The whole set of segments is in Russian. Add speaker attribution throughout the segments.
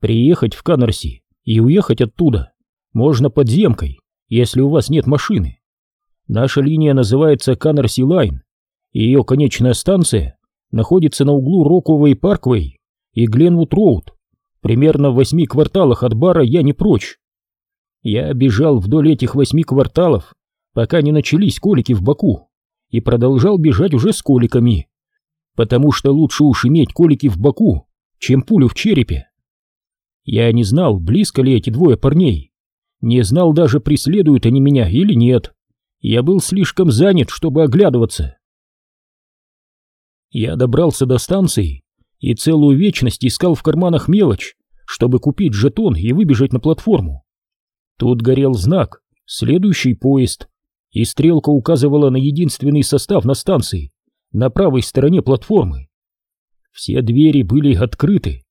Speaker 1: Приехать в Канарси и уехать оттуда можно подземкой, если у вас нет машины. Наша линия называется Канарси Лайн, и ее конечная станция находится на углу Рокавей Парквей и Гленвуд Роуд. Примерно в восьми кварталах от бара я не прочь. Я бежал вдоль этих восьми кварталов, пока не начались колики в боку, и продолжал бежать уже с коликами, потому что лучше уж иметь колики в боку, чем пулю в черепе. Я не знал, близко ли эти двое парней, не знал даже, преследуют они меня или нет. Я был слишком занят, чтобы оглядываться. Я добрался до станции и целую вечность искал в карманах мелочь, чтобы купить жетон и выбежать на платформу. Тут горел знак «Следующий поезд», и стрелка указывала на единственный состав на станции, на правой стороне платформы. Все двери были открыты.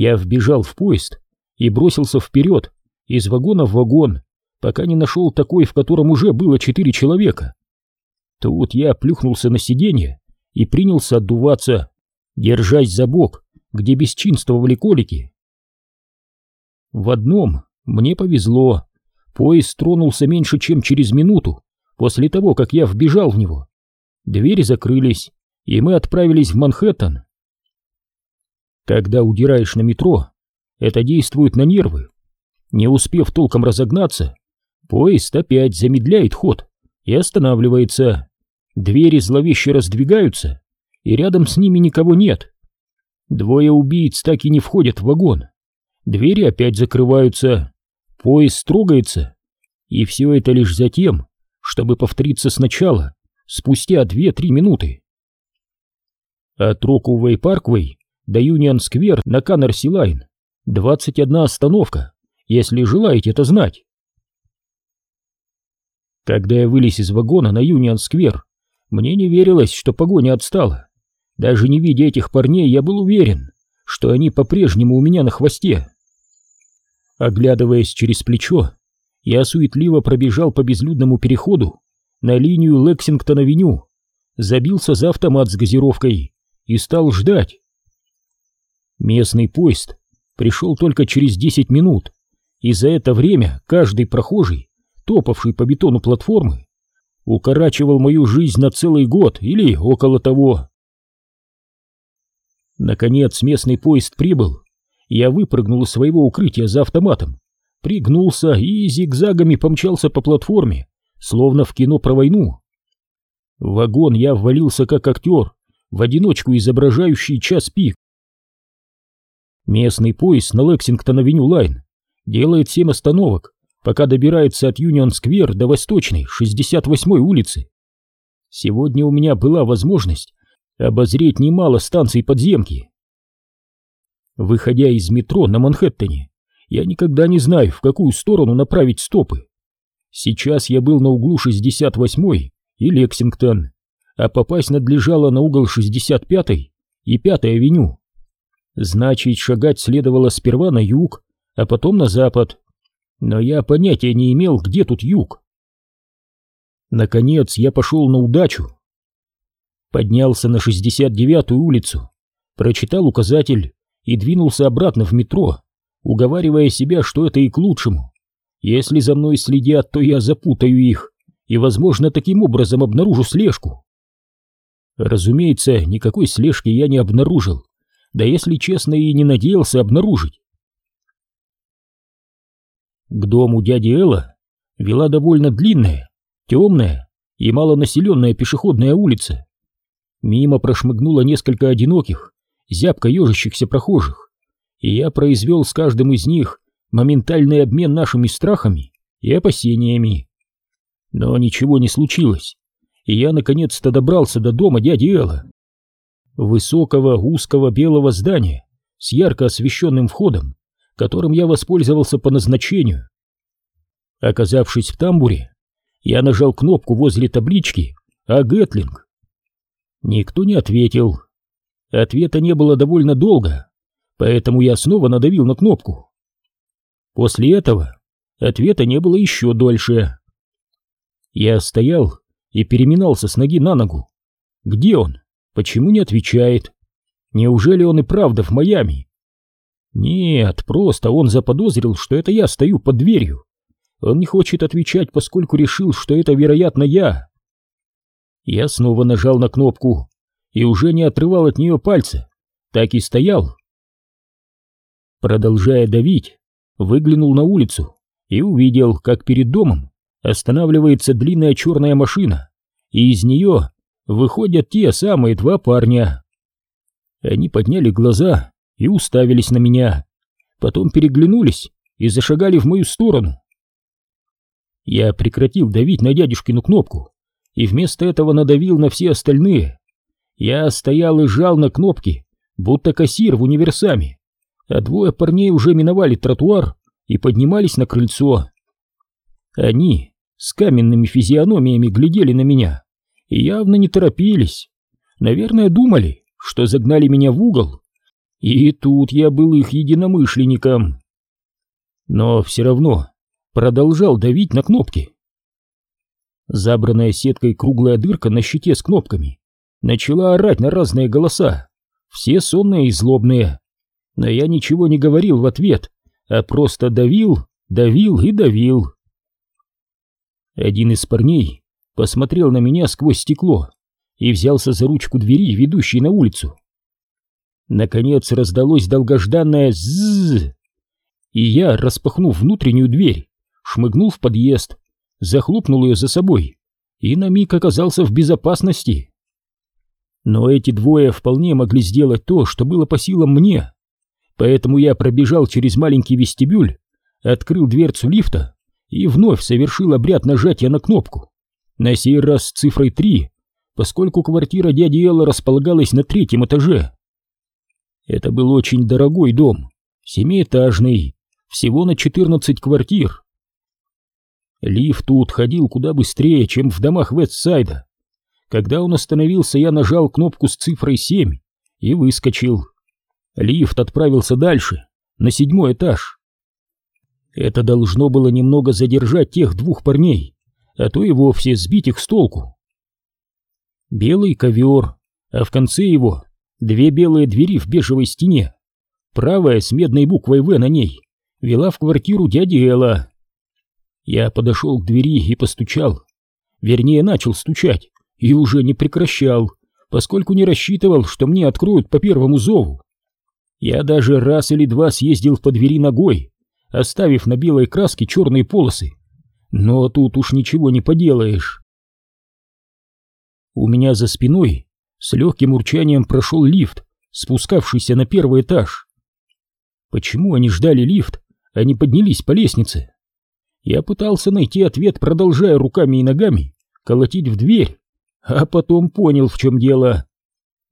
Speaker 1: Я вбежал в поезд и бросился вперед, из вагона в вагон, пока не нашел такой, в котором уже было четыре человека. Тут я плюхнулся на сиденье и принялся отдуваться, держась за бок, где бесчинствовали колики. В одном мне повезло. Поезд тронулся меньше, чем через минуту после того, как я вбежал в него. Двери закрылись, и мы отправились в Манхэттен. Когда удираешь на метро, это действует на нервы. Не успев толком разогнаться, поезд опять замедляет ход и останавливается. Двери зловеще раздвигаются, и рядом с ними никого нет. Двое убийц так и не входят в вагон. Двери опять закрываются, поезд трогается, и все это лишь затем, чтобы повториться сначала, спустя 2-3 минуты. От Рокавей Парквей до Юнион Сквер на Канарси Лайн 21 остановка, если желаете это знать. Когда я вылез из вагона на Юнион Сквер, мне не верилось, что погоня отстала. Даже не видя этих парней, я был уверен, что они по-прежнему у меня на хвосте. Оглядываясь через плечо, я суетливо пробежал по безлюдному переходу на линию Лексингтон-авеню, забился за автомат с газировкой и стал ждать. Местный поезд пришел только через 10 минут, и за это время каждый прохожий, топавший по бетону платформы, укорачивал мою жизнь на целый год или около того. Наконец местный поезд прибыл. Я выпрыгнул из своего укрытия за автоматом, пригнулся и зигзагами помчался по платформе, словно в кино про войну. В вагон я ввалился как актер, в одиночку изображающий час пик. Местный поезд на Лексингтон-авеню Лайн делает семь остановок, пока добирается от Юнион-сквер до Восточной, 68-й улицы. Сегодня у меня была возможность обозреть немало станций подземки. Выходя из метро на Манхэттене, я никогда не знаю, в какую сторону направить стопы. Сейчас я был на углу 68-й и Лексингтон, а попасть надлежало на угол 65-й и 5-й авеню. Значит, шагать следовало сперва на юг, а потом на запад. Но я понятия не имел, где тут юг. Наконец я пошел на удачу поднялся на 69-ю улицу, прочитал указатель и двинулся обратно в метро, уговаривая себя, что это и к лучшему. Если за мной следят, то я запутаю их и, возможно, таким образом обнаружу слежку. Разумеется, никакой слежки я не обнаружил, да если честно и не надеялся обнаружить. К дому дяди Элла вела довольно длинная, темная и малонаселенная пешеходная улица. Мимо прошмыгнуло несколько одиноких, зябко ежащихся прохожих, и я произвел с каждым из них моментальный обмен нашими страхами и опасениями. Но ничего не случилось, и я наконец-то добрался до дома дяди Элла. Высокого, узкого белого здания с ярко освещенным входом, которым я воспользовался по назначению. Оказавшись в тамбуре, я нажал кнопку возле таблички «А Гэтлинг» Никто не ответил. Ответа не было довольно долго, поэтому я снова надавил на кнопку. После этого ответа не было еще дольше. Я стоял и переминался с ноги на ногу. Где он? Почему не отвечает? Неужели он и правда в Майами? Нет, просто он заподозрил, что это я стою под дверью. Он не хочет отвечать, поскольку решил, что это, вероятно, я. Я снова нажал на кнопку и уже не отрывал от нее пальца, так и стоял. Продолжая давить, выглянул на улицу и увидел, как перед домом останавливается длинная черная машина, и из нее выходят те самые два парня. Они подняли глаза и уставились на меня, потом переглянулись и зашагали в мою сторону. Я прекратил давить на дядюшкину кнопку и вместо этого надавил на все остальные. Я стоял и жал на кнопки, будто кассир в универсаме, а двое парней уже миновали тротуар и поднимались на крыльцо. Они с каменными физиономиями глядели на меня явно не торопились. Наверное, думали, что загнали меня в угол, и тут я был их единомышленником. Но все равно продолжал давить на кнопки. Забранная сеткой круглая дырка на щите с кнопками начала орать на разные голоса, все сонные и злобные. Но я ничего не говорил в ответ, а просто давил, давил и давил. Один из парней посмотрел на меня сквозь стекло и взялся за ручку двери, ведущей на улицу. Наконец раздалось долгожданное «зззз», и я, распахнув внутреннюю дверь, шмыгнул в подъезд, захлопнул ее за собой и на миг оказался в безопасности. Но эти двое вполне могли сделать то, что было по силам мне, поэтому я пробежал через маленький вестибюль, открыл дверцу лифта и вновь совершил обряд нажатия на кнопку, на сей раз с цифрой 3, поскольку квартира дяди Элла располагалась на третьем этаже. Это был очень дорогой дом, семиэтажный, всего на 14 квартир. Лифт тут ходил куда быстрее, чем в домах Вестсайда. Когда он остановился, я нажал кнопку с цифрой 7 и выскочил. Лифт отправился дальше, на седьмой этаж. Это должно было немного задержать тех двух парней, а то и вовсе сбить их с толку. Белый ковер, а в конце его две белые двери в бежевой стене. Правая с медной буквой «В» на ней вела в квартиру дяди Элла. Я подошел к двери и постучал. Вернее, начал стучать и уже не прекращал, поскольку не рассчитывал, что мне откроют по первому зову. Я даже раз или два съездил по двери ногой, оставив на белой краске черные полосы. Но тут уж ничего не поделаешь. У меня за спиной с легким урчанием прошел лифт, спускавшийся на первый этаж. Почему они ждали лифт, а не поднялись по лестнице? Я пытался найти ответ, продолжая руками и ногами колотить в дверь, а потом понял, в чем дело.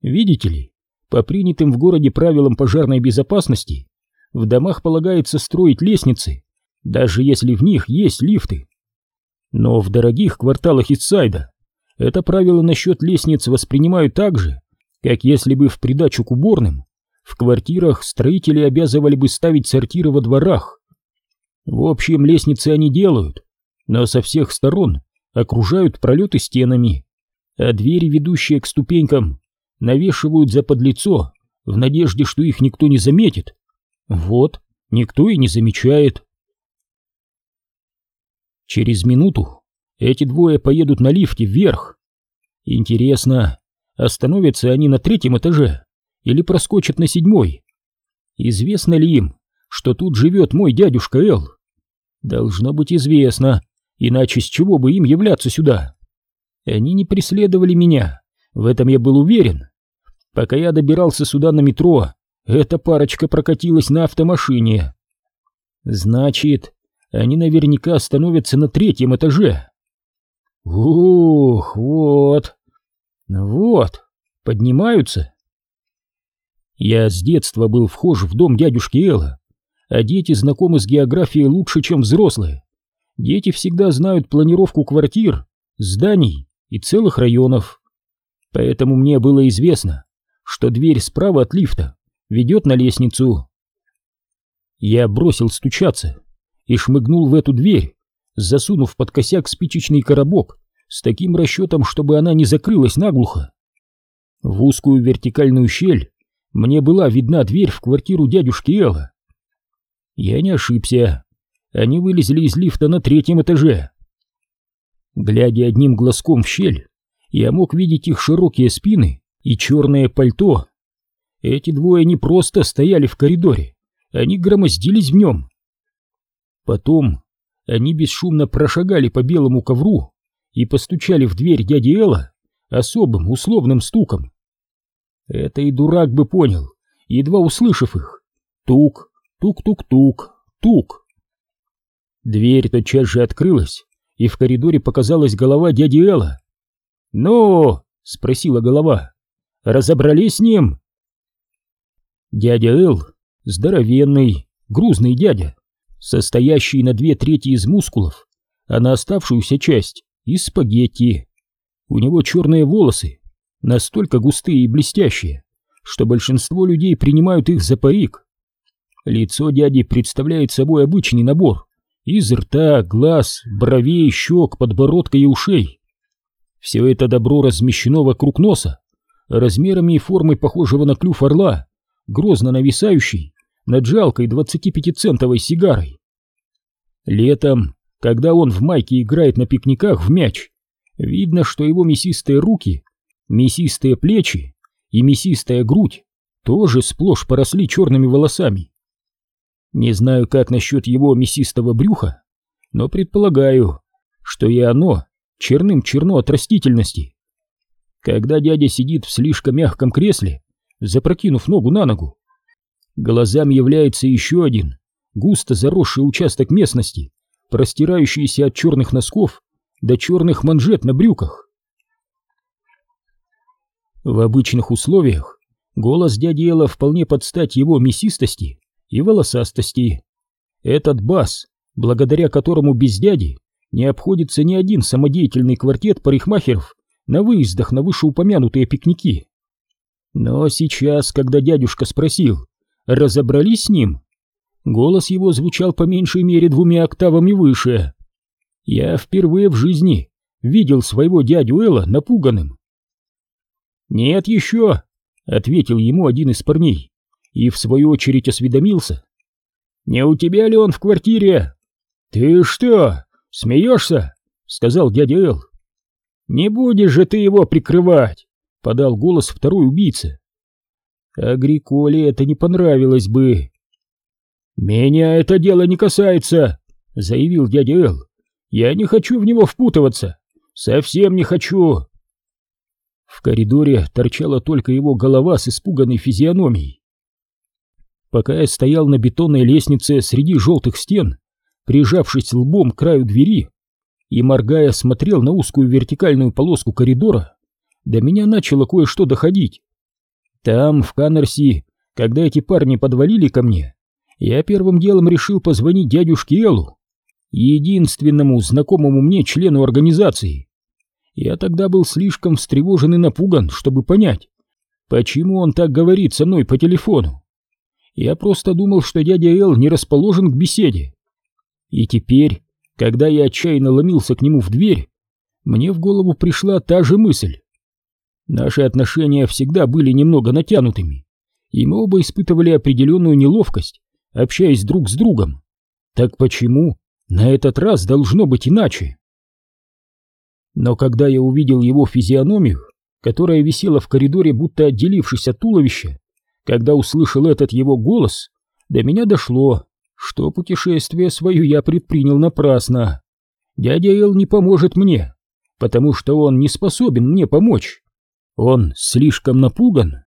Speaker 1: Видите ли, по принятым в городе правилам пожарной безопасности, в домах полагается строить лестницы, даже если в них есть лифты. Но в дорогих кварталах Исайда это правило насчет лестниц воспринимают так же, как если бы в придачу к уборным в квартирах строители обязывали бы ставить сортиры во дворах. В общем, лестницы они делают, но со всех сторон окружают пролеты стенами, а двери, ведущие к ступенькам, навешивают за подлицо в надежде, что их никто не заметит. Вот, никто и не замечает. Через минуту эти двое поедут на лифте вверх. Интересно, остановятся они на третьем этаже или проскочат на седьмой? Известно ли им, что тут живет мой дядюшка Эл? Должно быть известно, иначе с чего бы им являться сюда? Они не преследовали меня, в этом я был уверен. Пока я добирался сюда на метро, эта парочка прокатилась на автомашине. Значит, они наверняка остановятся на третьем этаже. Ух, вот. Вот, поднимаются. Я с детства был вхож в дом дядюшки Элла, а дети знакомы с географией лучше, чем взрослые. Дети всегда знают планировку квартир, зданий и целых районов. Поэтому мне было известно, что дверь справа от лифта ведет на лестницу. Я бросил стучаться и шмыгнул в эту дверь, засунув под косяк спичечный коробок с таким расчетом, чтобы она не закрылась наглухо. В узкую вертикальную щель мне была видна дверь в квартиру дядюшки Элла. Я не ошибся. Они вылезли из лифта на третьем этаже. Глядя одним глазком в щель, я мог видеть их широкие спины и черное пальто. Эти двое не просто стояли в коридоре, они громоздились в нем. Потом они бесшумно прошагали по белому ковру и постучали в дверь дяди Элла особым условным стуком. Это и дурак бы понял, едва услышав их. Тук, тук-тук-тук, тук. Дверь тотчас же открылась, и в коридоре показалась голова дяди Элла. «Ну?» — спросила голова. «Разобрались с ним?» Дядя Эл, здоровенный, грузный дядя, состоящий на две трети из мускулов, а на оставшуюся часть — из спагетти. У него черные волосы, настолько густые и блестящие, что большинство людей принимают их за парик. Лицо дяди представляет собой обычный набор из рта, глаз, бровей, щек, подбородка и ушей. Все это добро размещено вокруг носа, размерами и формой похожего на клюв орла, грозно нависающий над жалкой 25-центовой сигарой. Летом, когда он в майке играет на пикниках в мяч, видно, что его мясистые руки, мясистые плечи и мясистая грудь тоже сплошь поросли черными волосами. Не знаю, как насчет его мясистого брюха, но предполагаю, что и оно черным черно от растительности. Когда дядя сидит в слишком мягком кресле, запрокинув ногу на ногу, глазам является еще один, густо заросший участок местности, простирающийся от черных носков до черных манжет на брюках. В обычных условиях голос дяди Элла вполне под стать его мясистости и волосастости. Этот бас, благодаря которому без дяди не обходится ни один самодеятельный квартет парикмахеров на выездах на вышеупомянутые пикники. Но сейчас, когда дядюшка спросил, разобрались с ним, голос его звучал по меньшей мере двумя октавами выше. Я впервые в жизни видел своего дядю Элла напуганным. «Нет еще», — ответил ему один из парней и в свою очередь осведомился. «Не у тебя ли он в квартире?» «Ты что, смеешься?» — сказал дядя Эл. «Не будешь же ты его прикрывать!» — подал голос второй убийца. Агриколе это не понравилось бы. «Меня это дело не касается», — заявил дядя Эл. «Я не хочу в него впутываться. Совсем не хочу». В коридоре торчала только его голова с испуганной физиономией. Пока я стоял на бетонной лестнице среди желтых стен, прижавшись лбом к краю двери и, моргая, смотрел на узкую вертикальную полоску коридора, до меня начало кое-что доходить. Там, в Каннерси, когда эти парни подвалили ко мне, я первым делом решил позвонить дядюшке Эллу, единственному знакомому мне члену организации. Я тогда был слишком встревожен и напуган, чтобы понять, почему он так говорит со мной по телефону. Я просто думал, что дядя Эл не расположен к беседе. И теперь, когда я отчаянно ломился к нему в дверь, мне в голову пришла та же мысль. Наши отношения всегда были немного натянутыми, и мы оба испытывали определенную неловкость, общаясь друг с другом. Так почему на этот раз должно быть иначе? Но когда я увидел его физиономию, которая висела в коридоре, будто отделившись от туловища, когда услышал этот его голос, до меня дошло, что путешествие свое я предпринял напрасно. Дядя Эл не поможет мне, потому что он не способен мне помочь. Он слишком напуган.